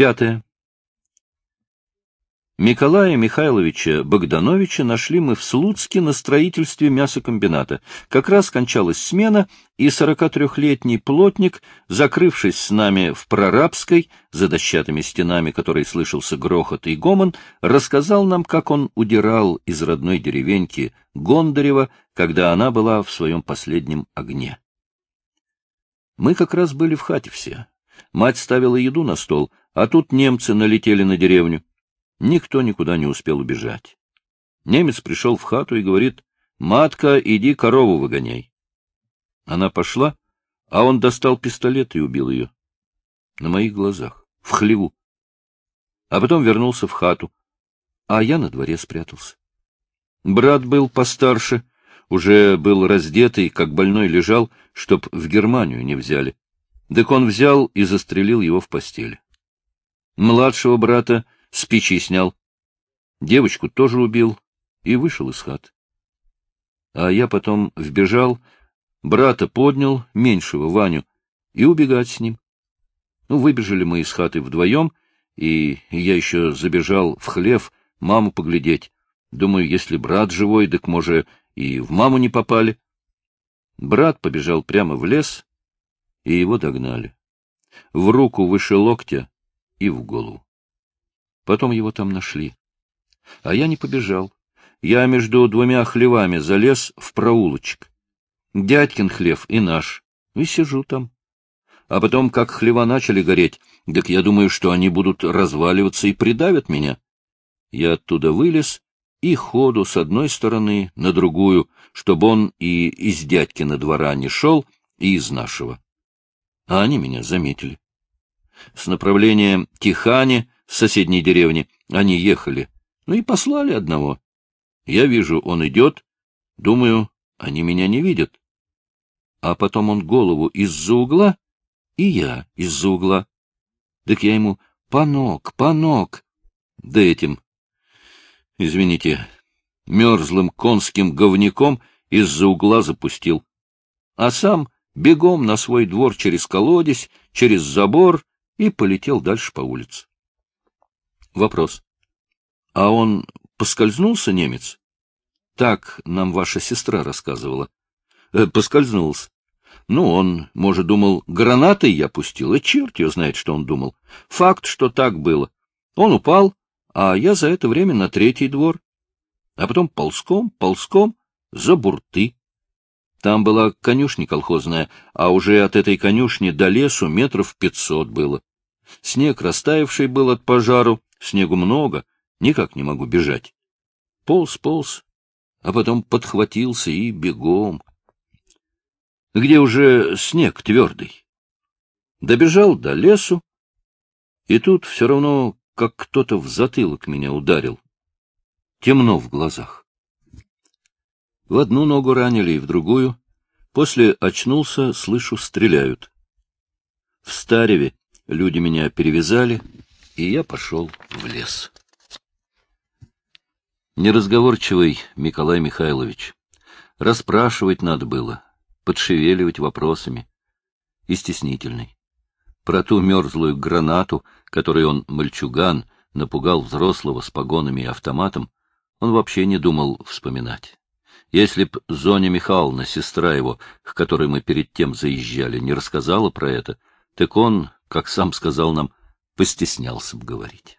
Пятое. Николая Михайловича Богдановича нашли мы в Слуцке на строительстве мясокомбината. Как раз кончалась смена, и 43-летний плотник, закрывшись с нами в прорабской, за дощатыми стенами которой слышался грохот и гомон, рассказал нам, как он удирал из родной деревеньки Гондарева, когда она была в своем последнем огне. Мы как раз были в хате все. Мать ставила еду на стол, а тут немцы налетели на деревню. Никто никуда не успел убежать. Немец пришел в хату и говорит, «Матка, иди корову выгоняй». Она пошла, а он достал пистолет и убил ее. На моих глазах, в хлеву. А потом вернулся в хату, а я на дворе спрятался. Брат был постарше, уже был раздетый, как больной лежал, чтоб в Германию не взяли. Так он взял и застрелил его в постели. Младшего брата с печи снял. Девочку тоже убил и вышел из хат. А я потом вбежал, брата поднял, меньшего, Ваню, и убегать с ним. Ну, выбежали мы из хаты вдвоем, и я еще забежал в хлев маму поглядеть. Думаю, если брат живой, так, может, и в маму не попали. Брат побежал прямо в лес, и его догнали. В руку выше локтя и в голову. Потом его там нашли. А я не побежал. Я между двумя хлевами залез в проулочек. Дядькин хлев и наш. И сижу там. А потом, как хлева начали гореть, так я думаю, что они будут разваливаться и придавят меня. Я оттуда вылез и ходу с одной стороны на другую, чтобы он и из дядькина двора не шел, и из нашего. А они меня заметили. С направления Тихани соседней деревни. Они ехали. Ну и послали одного. Я вижу, он идет. Думаю, они меня не видят. А потом он голову из-за угла, и я из-за угла. Так я ему «Панок, панок!» Да этим, извините, мерзлым конским говняком из-за угла запустил. А сам бегом на свой двор через колодец, через забор и полетел дальше по улице. Вопрос. А он поскользнулся, немец? Так нам ваша сестра рассказывала. Э, поскользнулся. Ну, он, может, думал, гранатой я пустил, и черт ее знает, что он думал. Факт, что так было. Он упал, а я за это время на третий двор. А потом ползком, ползком, за бурты. Там была конюшня колхозная, а уже от этой конюшни до лесу метров пятьсот было. Снег растаявший был от пожару, Снегу много, никак не могу бежать. Полз, полз, а потом подхватился и бегом. Где уже снег твердый. Добежал до лесу, и тут все равно, как кто-то в затылок меня ударил. Темно в глазах. В одну ногу ранили и в другую. После очнулся, слышу, стреляют. В Стареве люди меня перевязали, и я пошел в лес. Неразговорчивый Николай Михайлович. Расспрашивать надо было, подшевеливать вопросами. И стеснительный. Про ту мерзлую гранату, которой он, мальчуган, напугал взрослого с погонами и автоматом, он вообще не думал вспоминать. Если б Зоня Михайловна, сестра его, к которой мы перед тем заезжали, не рассказала про это, так он, как сам сказал нам, постеснялся бы говорить.